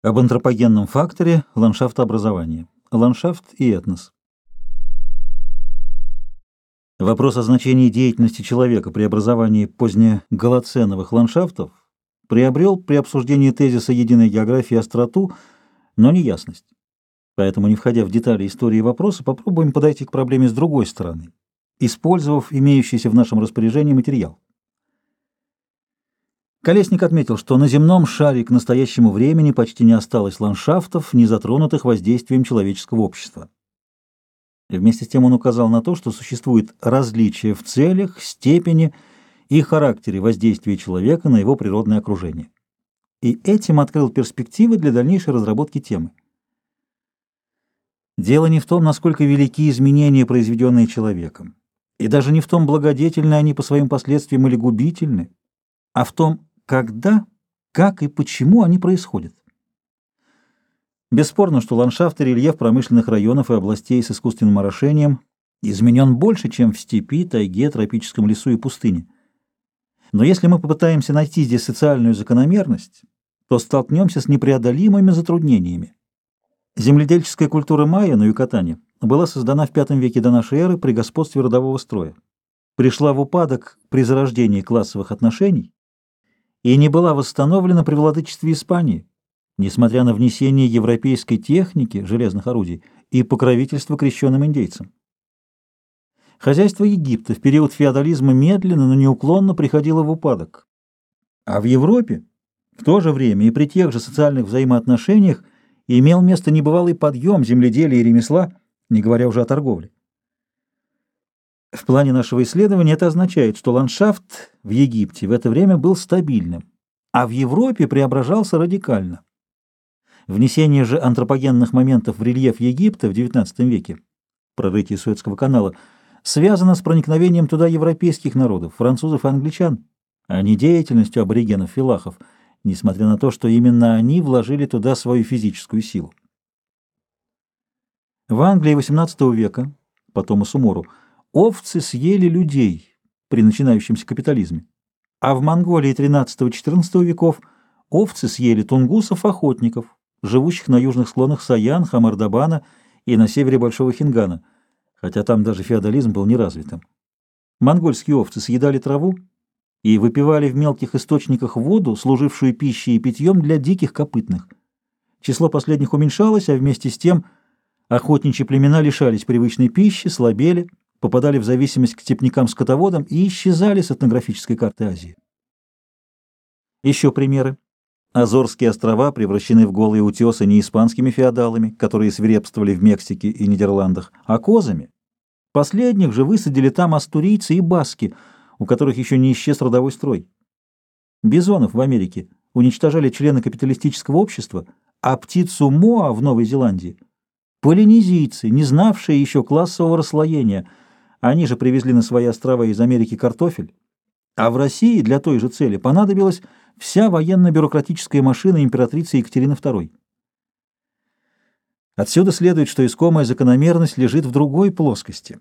Об антропогенном факторе ландшафтообразования. Ландшафт и этнос. Вопрос о значении деятельности человека при образовании позднеголоценовых ландшафтов приобрел при обсуждении тезиса единой географии остроту, но не ясность. Поэтому, не входя в детали истории вопроса, попробуем подойти к проблеме с другой стороны, использовав имеющийся в нашем распоряжении материал. Колесник отметил, что на земном шаре к настоящему времени почти не осталось ландшафтов, не затронутых воздействием человеческого общества. И вместе с тем он указал на то, что существует различия в целях, степени и характере воздействия человека на его природное окружение. И этим открыл перспективы для дальнейшей разработки темы. Дело не в том, насколько велики изменения, произведенные человеком, и даже не в том, благодетельны они по своим последствиям или губительны, а в том, когда, как и почему они происходят. Бесспорно, что ландшафт и рельеф промышленных районов и областей с искусственным орошением изменен больше, чем в степи, тайге, тропическом лесу и пустыне. Но если мы попытаемся найти здесь социальную закономерность, то столкнемся с непреодолимыми затруднениями. Земледельческая культура майя на Юкатане была создана в V веке до нашей эры при господстве родового строя. Пришла в упадок при зарождении классовых отношений и не была восстановлена при владычестве Испании, несмотря на внесение европейской техники железных орудий и покровительство крещенным индейцам. Хозяйство Египта в период феодализма медленно, но неуклонно приходило в упадок. А в Европе в то же время и при тех же социальных взаимоотношениях имел место небывалый подъем земледелия и ремесла, не говоря уже о торговле. В плане нашего исследования это означает, что ландшафт в Египте в это время был стабильным, а в Европе преображался радикально. Внесение же антропогенных моментов в рельеф Египта в XIX веке, прорытие Суэцкого канала, связано с проникновением туда европейских народов, французов и англичан, а не деятельностью аборигенов-филахов, несмотря на то, что именно они вложили туда свою физическую силу. В Англии XVIII века, потом и Сумору, овцы съели людей при начинающемся капитализме, а в Монголии XIII-XIV веков овцы съели тунгусов-охотников, живущих на южных склонах Саян, Хамардабана и на севере Большого Хингана, хотя там даже феодализм был неразвитым. Монгольские овцы съедали траву и выпивали в мелких источниках воду, служившую пищей и питьем для диких копытных. Число последних уменьшалось, а вместе с тем охотничьи племена лишались привычной пищи, слабели, попадали в зависимость к степнякам-скотоводам и исчезали с этнографической карты Азии. Еще примеры. Азорские острова превращены в голые утесы не испанскими феодалами, которые свирепствовали в Мексике и Нидерландах, а козами. Последних же высадили там астурийцы и баски, у которых еще не исчез родовой строй. Бизонов в Америке уничтожали члены капиталистического общества, а птицу Моа в Новой Зеландии – полинезийцы, не знавшие еще классового расслоения – они же привезли на свои острова из Америки картофель, а в России для той же цели понадобилась вся военно-бюрократическая машина императрицы Екатерины II. Отсюда следует, что искомая закономерность лежит в другой плоскости.